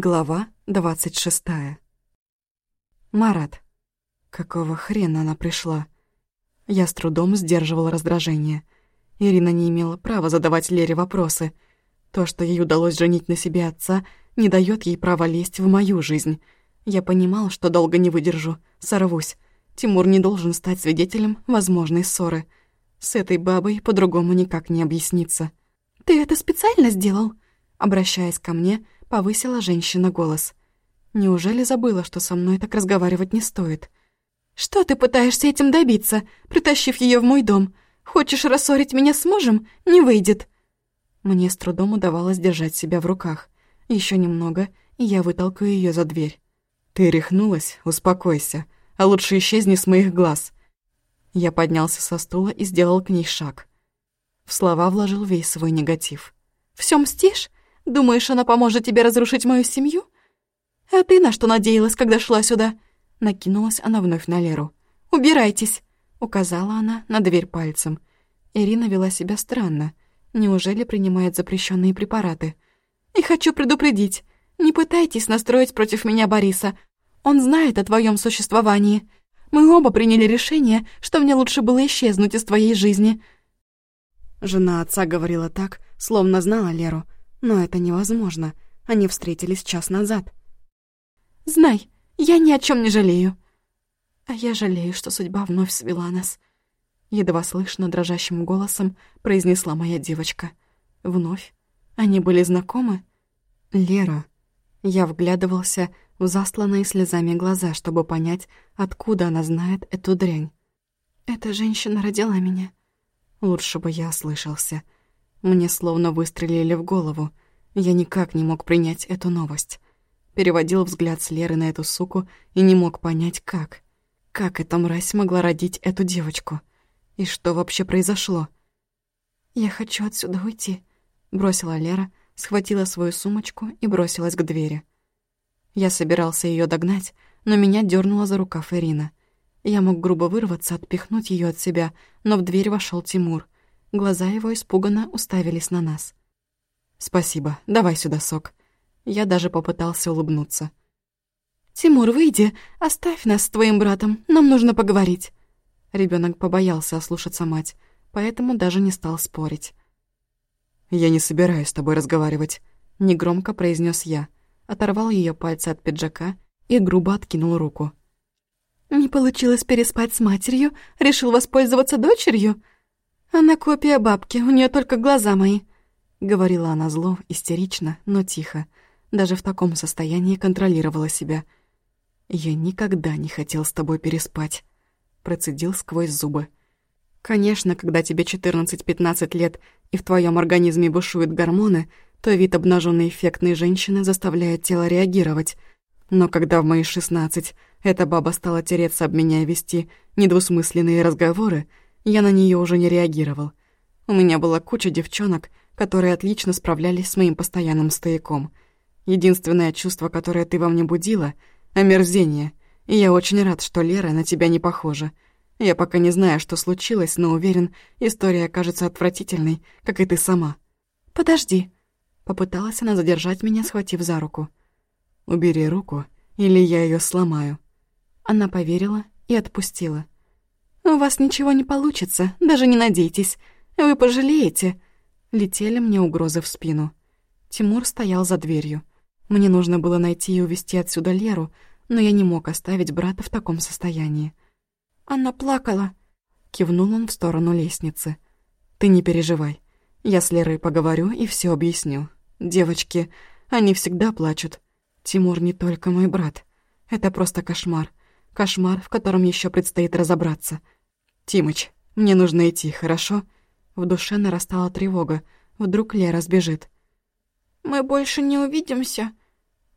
Глава двадцать шестая. Марат. Какого хрена она пришла? Я с трудом сдерживала раздражение. Ирина не имела права задавать Лере вопросы. То, что ей удалось женить на себе отца, не дает ей права лезть в мою жизнь. Я понимал, что долго не выдержу, сорвусь. Тимур не должен стать свидетелем возможной ссоры. С этой бабой по-другому никак не объясниться. «Ты это специально сделал?» Обращаясь ко мне, повысила женщина голос. Неужели забыла, что со мной так разговаривать не стоит? «Что ты пытаешься этим добиться, притащив ее в мой дом? Хочешь рассорить меня с мужем? Не выйдет!» Мне с трудом удавалось держать себя в руках. Еще немного, и я вытолкаю ее за дверь. «Ты рехнулась? Успокойся. А лучше исчезни с моих глаз». Я поднялся со стула и сделал к ней шаг. В слова вложил весь свой негатив. «Всё мстишь? Думаешь, она поможет тебе разрушить мою семью? А ты на что надеялась, когда шла сюда?» Накинулась она вновь на Леру. «Убирайтесь!» — указала она на дверь пальцем. Ирина вела себя странно. Неужели принимает запрещенные препараты? «И хочу предупредить. Не пытайтесь настроить против меня Бориса. Он знает о твоем существовании. Мы оба приняли решение, что мне лучше было исчезнуть из твоей жизни». Жена отца говорила так, словно знала Леру, но это невозможно. Они встретились час назад. «Знай, я ни о чем не жалею». «А я жалею, что судьба вновь свела нас», — едва слышно дрожащим голосом произнесла моя девочка. «Вновь? Они были знакомы?» «Лера». Я вглядывался в засланные слезами глаза, чтобы понять, откуда она знает эту дрянь. «Эта женщина родила меня». Лучше бы я ослышался. Мне словно выстрелили в голову. Я никак не мог принять эту новость. Переводил взгляд с Леры на эту суку и не мог понять, как. Как эта мразь могла родить эту девочку? И что вообще произошло? «Я хочу отсюда уйти», — бросила Лера, схватила свою сумочку и бросилась к двери. Я собирался ее догнать, но меня дернула за рукав Ирина. Я мог грубо вырваться, отпихнуть ее от себя, но в дверь вошел Тимур — Глаза его испуганно уставились на нас. «Спасибо. Давай сюда сок». Я даже попытался улыбнуться. «Тимур, выйди. Оставь нас с твоим братом. Нам нужно поговорить». Ребенок побоялся ослушаться мать, поэтому даже не стал спорить. «Я не собираюсь с тобой разговаривать», — негромко произнес я. Оторвал ее пальцы от пиджака и грубо откинул руку. «Не получилось переспать с матерью? Решил воспользоваться дочерью?» «Она копия бабки, у нее только глаза мои», — говорила она зло, истерично, но тихо. Даже в таком состоянии контролировала себя. «Я никогда не хотел с тобой переспать», — процедил сквозь зубы. «Конечно, когда тебе 14-15 лет и в твоем организме бушуют гормоны, то вид обнаженной эффектной женщины заставляет тело реагировать. Но когда в мои 16 эта баба стала тереться об меня и вести недвусмысленные разговоры, я на нее уже не реагировал. У меня была куча девчонок, которые отлично справлялись с моим постоянным стояком. Единственное чувство, которое ты во мне будила — омерзение. И я очень рад, что Лера на тебя не похожа. Я пока не знаю, что случилось, но уверен, история окажется отвратительной, как и ты сама. «Подожди», — попыталась она задержать меня, схватив за руку. «Убери руку, или я ее сломаю». Она поверила и отпустила. «У вас ничего не получится, даже не надейтесь. Вы пожалеете». Летели мне угрозы в спину. Тимур стоял за дверью. Мне нужно было найти и увезти отсюда Леру, но я не мог оставить брата в таком состоянии. «Она плакала», — кивнул он в сторону лестницы. «Ты не переживай. Я с Лерой поговорю и все объясню. Девочки, они всегда плачут. Тимур не только мой брат. Это просто кошмар. Кошмар, в котором еще предстоит разобраться. «Тимыч, мне нужно идти, хорошо?» В душе нарастала тревога. Вдруг Лера сбежит. «Мы больше не увидимся?»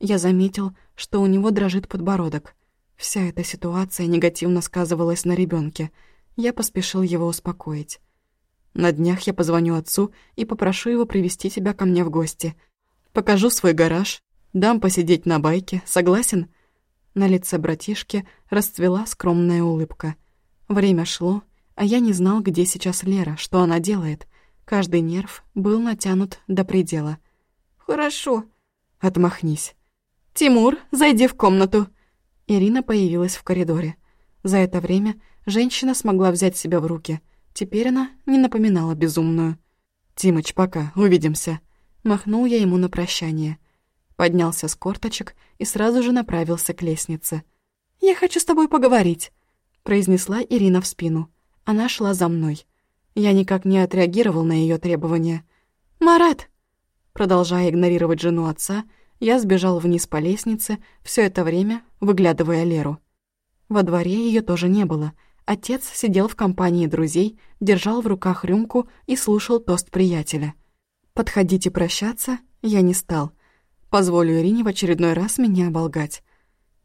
Я заметил, что у него дрожит подбородок. Вся эта ситуация негативно сказывалась на ребенке. Я поспешил его успокоить. На днях я позвоню отцу и попрошу его привести тебя ко мне в гости. Покажу свой гараж, дам посидеть на байке, согласен?» На лице братишки расцвела скромная улыбка — Время шло, а я не знал, где сейчас Лера, что она делает. Каждый нерв был натянут до предела. «Хорошо». «Отмахнись». «Тимур, зайди в комнату!» Ирина появилась в коридоре. За это время женщина смогла взять себя в руки. Теперь она не напоминала безумную. «Тимыч, пока, увидимся!» Махнул я ему на прощание. Поднялся с корточек и сразу же направился к лестнице. «Я хочу с тобой поговорить», — произнесла Ирина в спину. Она шла за мной. Я никак не отреагировал на ее требования. «Марат!» Продолжая игнорировать жену отца, я сбежал вниз по лестнице, все это время выглядывая Леру. Во дворе ее тоже не было. Отец сидел в компании друзей, держал в руках рюмку и слушал тост приятеля. Подходить и прощаться я не стал. Позволю Ирине в очередной раз меня оболгать.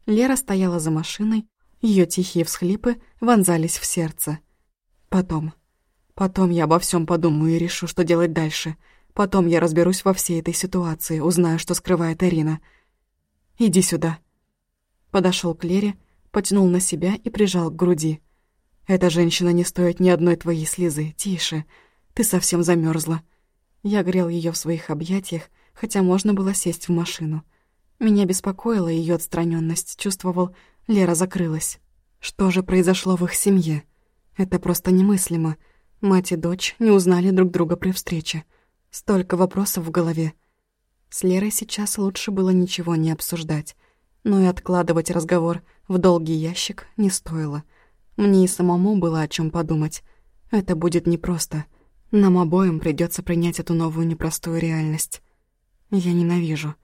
Лера стояла за машиной, ее тихие всхлипы вонзались в сердце. Потом. Потом я обо всем подумаю и решу, что делать дальше. Потом я разберусь во всей этой ситуации, узнаю, что скрывает Ирина. «Иди сюда». Подошел к Лере, потянул на себя и прижал к груди. «Эта женщина не стоит ни одной твоей слезы. Тише. Ты совсем замерзла. Я грел ее в своих объятиях, хотя можно было сесть в машину. Меня беспокоила ее отстраненность, чувствовал, Лера закрылась. Что же произошло в их семье? Это просто немыслимо. Мать и дочь не узнали друг друга при встрече. Столько вопросов в голове. С Лерой сейчас лучше было ничего не обсуждать. Но и откладывать разговор в долгий ящик не стоило. Мне и самому было о чем подумать. Это будет непросто. Нам обоим придется принять эту новую непростую реальность. Я ненавижу.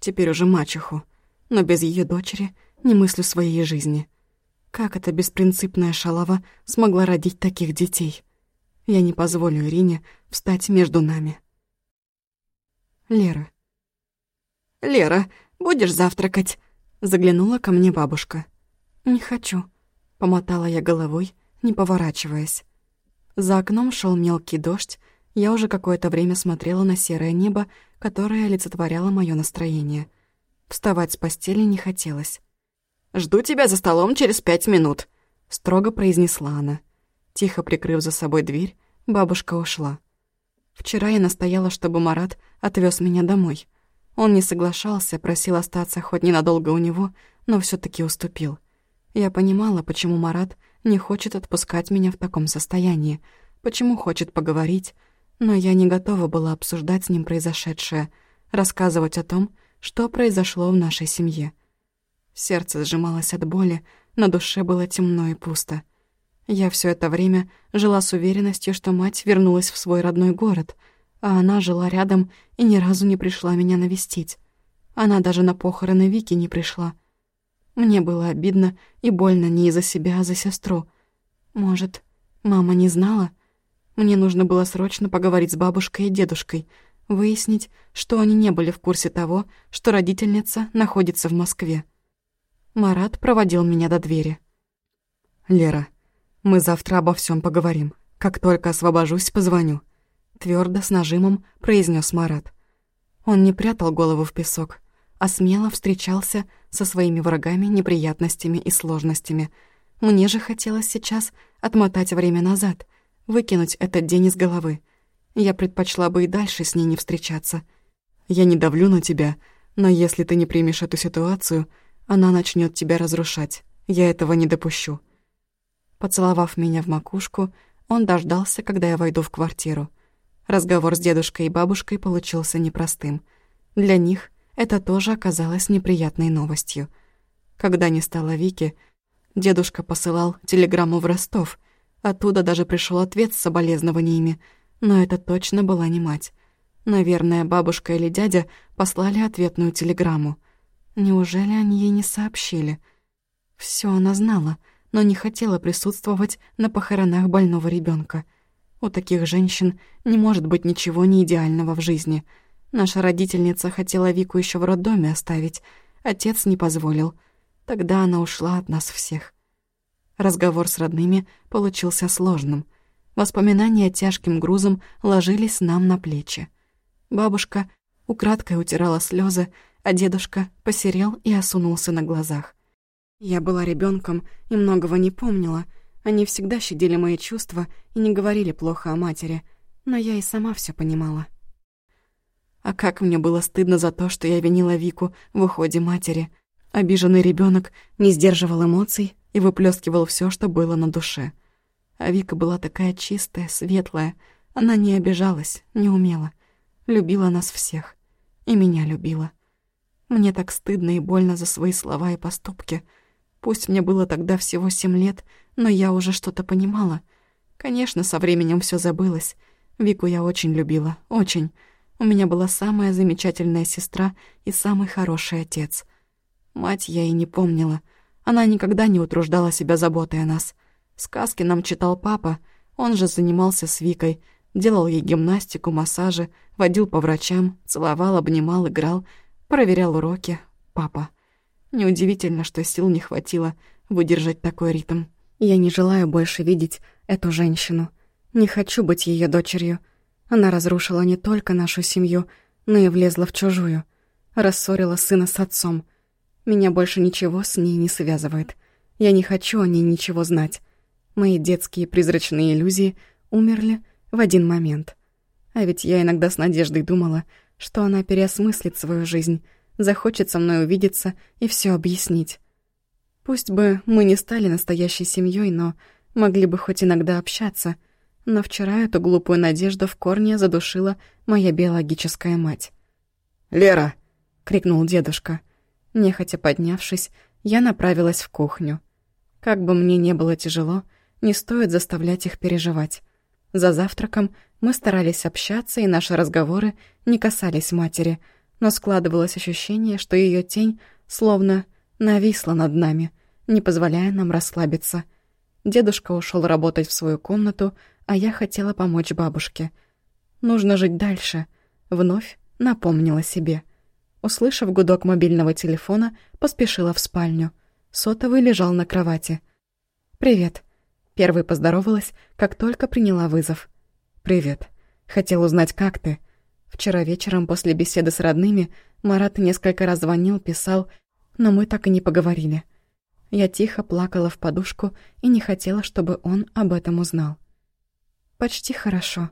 Теперь уже мачеху. Но без ее дочери не мыслю своей жизни. Как эта беспринципная шалава смогла родить таких детей? Я не позволю Ирине встать между нами. Лера. «Лера, будешь завтракать?» Заглянула ко мне бабушка. «Не хочу», — помотала я головой, не поворачиваясь. За окном шел мелкий дождь, я уже какое-то время смотрела на серое небо, которое олицетворяло мое настроение. Вставать с постели не хотелось. «Жду тебя за столом через пять минут», — строго произнесла она. Тихо прикрыв за собой дверь, бабушка ушла. Вчера я настояла, чтобы Марат отвез меня домой. Он не соглашался, просил остаться хоть ненадолго у него, но все таки уступил. Я понимала, почему Марат не хочет отпускать меня в таком состоянии, почему хочет поговорить, но я не готова была обсуждать с ним произошедшее, рассказывать о том, что произошло в нашей семье. Сердце сжималось от боли, на душе было темно и пусто. Я все это время жила с уверенностью, что мать вернулась в свой родной город, а она жила рядом и ни разу не пришла меня навестить. Она даже на похороны Вики не пришла. Мне было обидно и больно не из-за себя, а за сестру. Может, мама не знала? Мне нужно было срочно поговорить с бабушкой и дедушкой, выяснить, что они не были в курсе того, что родительница находится в Москве. Марат проводил меня до двери. «Лера, мы завтра обо всем поговорим. Как только освобожусь, позвоню», — твердо с нажимом произнес Марат. Он не прятал голову в песок, а смело встречался со своими врагами, неприятностями и сложностями. Мне же хотелось сейчас отмотать время назад, выкинуть этот день из головы. Я предпочла бы и дальше с ней не встречаться. «Я не давлю на тебя, но если ты не примешь эту ситуацию, она начнет тебя разрушать. Я этого не допущу». Поцеловав меня в макушку, он дождался, когда я войду в квартиру. Разговор с дедушкой и бабушкой получился непростым. Для них это тоже оказалось неприятной новостью. Когда не стало Вики, дедушка посылал телеграмму в Ростов. Оттуда даже пришел ответ с соболезнованиями, но это точно была не мать. Наверное, бабушка или дядя послали ответную телеграмму. Неужели они ей не сообщили? Все она знала, но не хотела присутствовать на похоронах больного ребенка. У таких женщин не может быть ничего не идеального в жизни. Наша родительница хотела Вику еще в роддоме оставить. Отец не позволил. Тогда она ушла от нас всех. Разговор с родными получился сложным. Воспоминания тяжким грузом ложились нам на плечи. Бабушка украдкой утирала слезы, а дедушка посерел и осунулся на глазах. Я была ребенком и многого не помнила. Они всегда щадили мои чувства и не говорили плохо о матери, но я и сама все понимала. А как мне было стыдно за то, что я винила Вику в уходе матери. Обиженный ребенок не сдерживал эмоций и выплескивал все, что было на душе. А Вика была такая чистая, светлая. Она не обижалась, не умела. Любила нас всех. И меня любила. Мне так стыдно и больно за свои слова и поступки. Пусть мне было тогда всего семь лет, но я уже что-то понимала. Конечно, со временем все забылось. Вику я очень любила, очень. У меня была самая замечательная сестра и самый хороший отец. Мать я и не помнила. Она никогда не утруждала себя заботой о нас. Сказки нам читал папа, он же занимался с Викой, делал ей гимнастику, массажи, водил по врачам, целовал, обнимал, играл, проверял уроки. Папа. Неудивительно, что сил не хватило выдержать такой ритм. Я не желаю больше видеть эту женщину. Не хочу быть ее дочерью. Она разрушила не только нашу семью, но и влезла в чужую. Рассорила сына с отцом. Меня больше ничего с ней не связывает. Я не хочу о ней ничего знать. Мои детские призрачные иллюзии умерли в один момент. А ведь я иногда с надеждой думала, что она переосмыслит свою жизнь, захочет со мной увидеться и все объяснить. Пусть бы мы не стали настоящей семьей, но могли бы хоть иногда общаться — но вчера эту глупую надежду в корне задушила моя биологическая мать. «Лера!» — крикнул дедушка. Нехотя поднявшись, я направилась в кухню. Как бы мне не было тяжело, не стоит заставлять их переживать. За завтраком мы старались общаться, и наши разговоры не касались матери, но складывалось ощущение, что ее тень словно нависла над нами, не позволяя нам расслабиться. Дедушка ушел работать в свою комнату, а я хотела помочь бабушке. Нужно жить дальше. Вновь напомнила себе. Услышав гудок мобильного телефона, поспешила в спальню. Сотовый лежал на кровати. «Привет». Первой поздоровалась, как только приняла вызов. «Привет. Хотел узнать, как ты?» Вчера вечером после беседы с родными Марат несколько раз звонил, писал, но мы так и не поговорили. Я тихо плакала в подушку и не хотела, чтобы он об этом узнал. «Почти хорошо».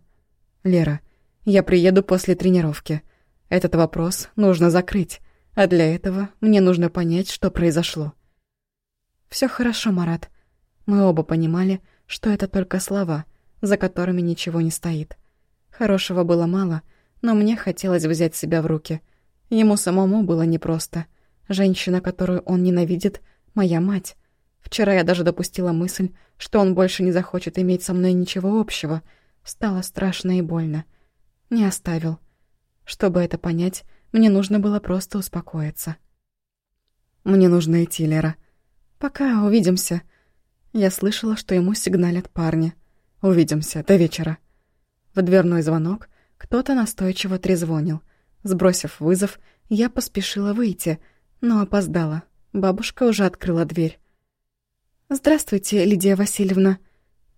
«Лера, я приеду после тренировки. Этот вопрос нужно закрыть, а для этого мне нужно понять, что произошло». Все хорошо, Марат». Мы оба понимали, что это только слова, за которыми ничего не стоит. Хорошего было мало, но мне хотелось взять себя в руки. Ему самому было непросто. Женщина, которую он ненавидит, — моя мать. Вчера я даже допустила мысль, что он больше не захочет иметь со мной ничего общего. Стало страшно и больно. Не оставил. Чтобы это понять, мне нужно было просто успокоиться. «Мне нужно идти, Лера. Пока, увидимся». Я слышала, что ему сигналят парни. «Увидимся, до вечера». В дверной звонок кто-то настойчиво трезвонил. Сбросив вызов, я поспешила выйти, но опоздала. Бабушка уже открыла дверь. «Здравствуйте, Лидия Васильевна».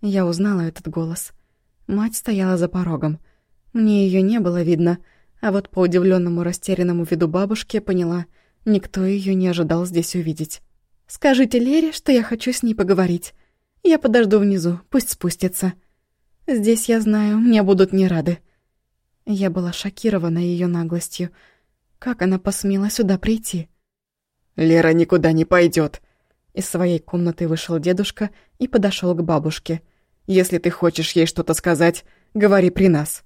Я узнала этот голос. Мать стояла за порогом. Мне ее не было видно, а вот по удивленному растерянному виду бабушки поняла, никто ее не ожидал здесь увидеть. «Скажите Лере, что я хочу с ней поговорить. Я подожду внизу, пусть спустится. Здесь, я знаю, мне будут не рады». Я была шокирована ее наглостью. Как она посмела сюда прийти? «Лера никуда не пойдет. Из своей комнаты вышел дедушка и подошел к бабушке. «Если ты хочешь ей что-то сказать, говори при нас».